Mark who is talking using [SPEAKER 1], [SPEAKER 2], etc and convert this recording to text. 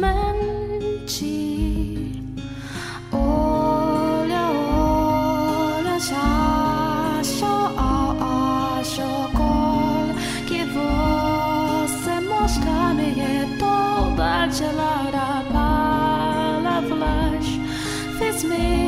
[SPEAKER 1] somente. Olha, olha, já me.